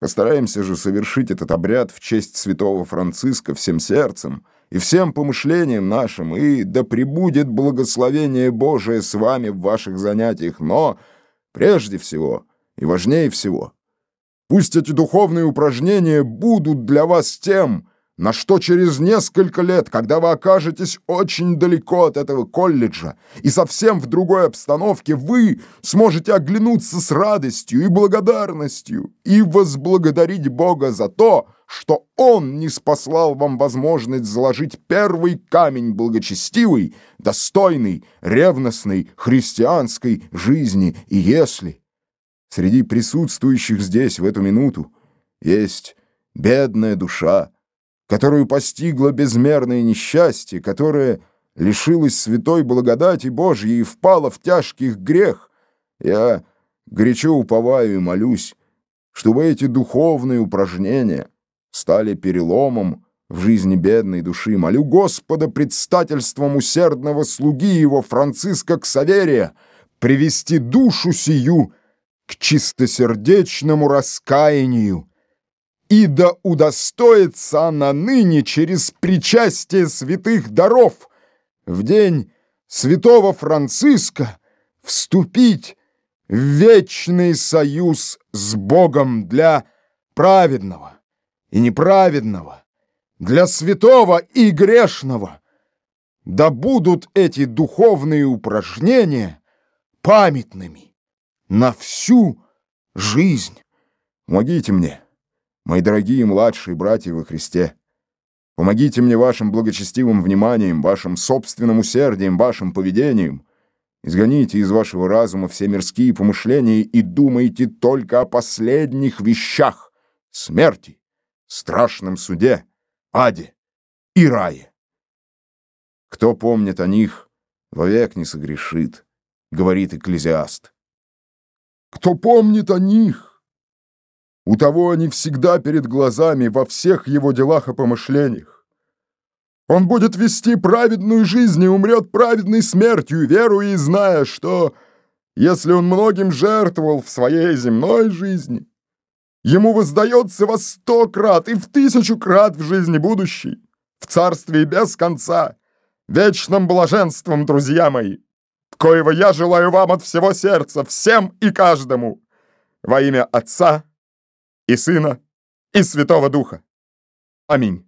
Постараемся же совершить этот обряд в честь святого Франциска всем сердцем и всем помышлением нашим, и да пребудет благословение Божие с вами в ваших занятиях, но прежде всего и важнее всего, пусть эти духовные упражнения будут для вас тем, на что через несколько лет, когда вы окажетесь очень далеко от этого колледжа и совсем в другой обстановке, вы сможете оглянуться с радостью и благодарностью и возблагодарить Бога за то, что Он не спаслал вам возможность заложить первый камень благочестивой, достойной, ревностной, христианской жизни. И если среди присутствующих здесь в эту минуту есть бедная душа, которую постигло безмерное несчастье, которое лишилось святой благодати Божьей и впало в тяжких грех, я горячо уповаю и молюсь, чтобы эти духовные упражнения стали переломом в жизни бедной души. Молю Господа предстательством усердного слуги его Франциска Ксаверия привести душу сию к чистосердечному раскаянию, и да удостоится она ныне через причастие святых даров в день святого Франциска вступить в вечный союз с Богом для праведного и неправедного, для святого и грешного. Да будут эти духовные упражнения памятными на всю жизнь. Помогите мне мои дорогие младшие братья во Христе, помогите мне вашим благочестивым вниманием, вашим собственным усердием, вашим поведением. Изгоните из вашего разума все мирские помышления и думайте только о последних вещах — смерти, страшном суде, аде и рае. Кто помнит о них, вовек не согрешит, говорит экклезиаст. Кто помнит о них, у того они всегда перед глазами во всех его делах и помышлениях. Он будет вести праведную жизнь и умрет праведной смертью, веруя и зная, что, если он многим жертвовал в своей земной жизни, ему воздается во сто крат и в тысячу крат в жизни будущей, в царстве без конца, вечным блаженством, друзья мои, коего я желаю вам от всего сердца, всем и каждому, во имя Отца и Сына, и Святого Духа. Аминь.